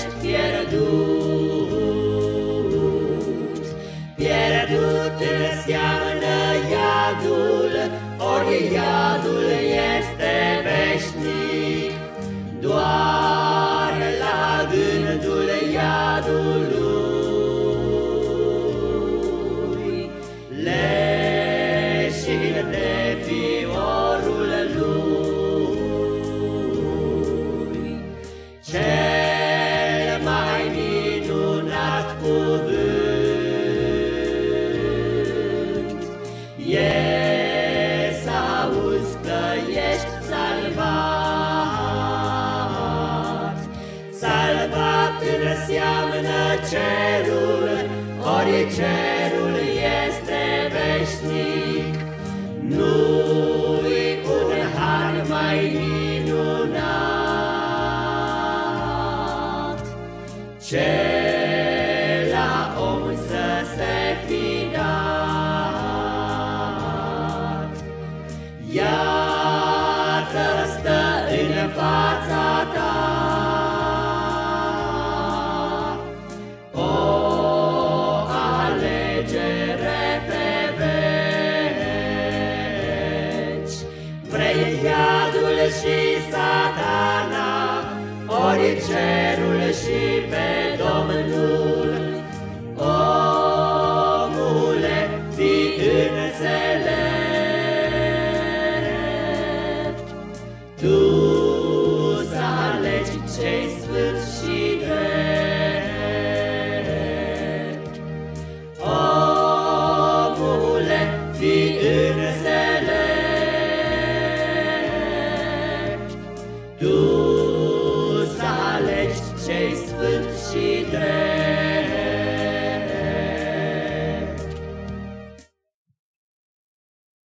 ești pierdut. Pierdut în seamănă iadul, ori iadul când seamănă cerul, ori cerul este veșnic. Nu-i un har mai minunat. Ce la om să se fi dat. Iar și satana, ori cerul și pe Domnul. Omule, fi înțelept, tu ce-i sfânt și drept.